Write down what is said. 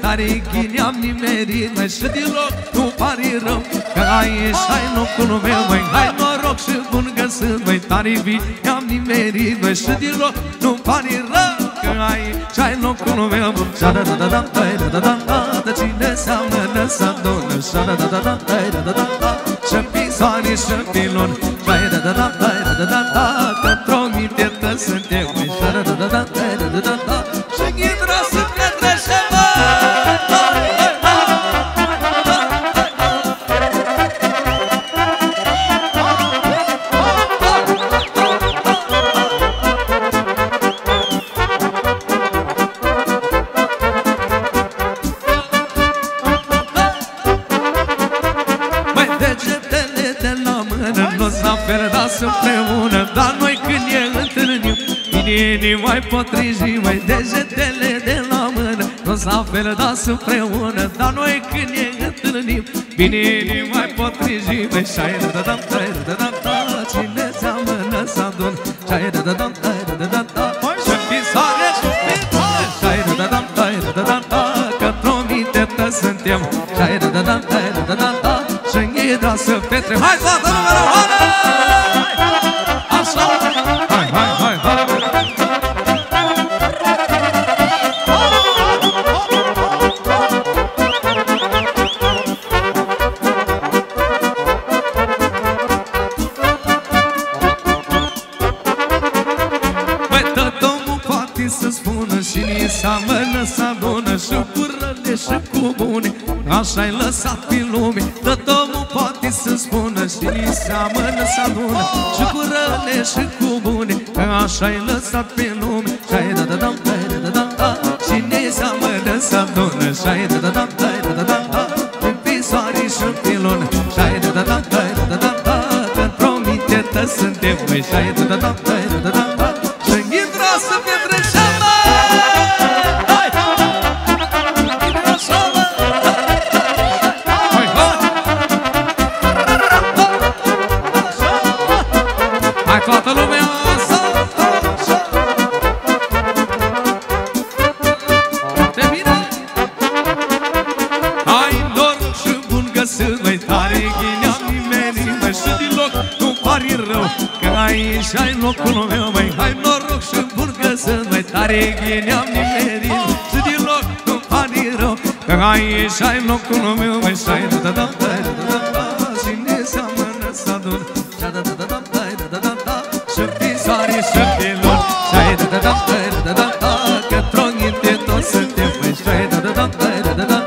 tare ghini am nimerit Mai și deloc nu pare rău Că aici ai locul meu Mai hai noroc și bun găsit Mai tare bine am nimerit Mai și deloc nu pare rău Că aici ai locul meu. Și da da da da da da da da Da cine seamănă să adună Și da da da da da da da da Și pisoare și pilon Și da da da da da da da Că într-o mintetă suntem Și da da da da da da da da împreună Dar noi când e întâlnim Inii mai potrivi mai degetele de la mână Nu s-a feldat împreună Dar noi când e întâlnim Inii mai potrivi mai Și-ai da-dam, Da da da da! da Cine seamănă s-a dun Și-ai da-dam, da-ai da-dam, da Și-mi pisoare și-mi pisoare Și-ai da-dam, da-ai da da Că promitetă suntem Și-ai da da da! Da da da da! Și-mi ghidra să petrem Hai, fata numărul 1! Să spună Și ni seamănă să adună Și cu răle și cu bune Așa-i lăsat pe lume Tot omul poate să spună Și ni seamănă să adună Și cu răle și cu bune Așa-i lăsat pe lume Și-ai da da da da da da da Și ni seamănă să adună Și-ai da da da da da da da Pe pisoare și pe lună Și-ai da da da da da da da Că promitetă suntem Măi, și-ai da da da da da da da Și ghidra să petrecem Că aici ai locul meu Mai hai noroc și bun găsit Mai tare ghineam nimeni Și deloc nu pari rău Că aici ai locul meu Mai stai da da da da da da da Și ne seamănă să adun Da da da da da da da da da Și pisoare și pilon Stai da da da da da da da Că tronghite toți suntem Mai stai da da da da da da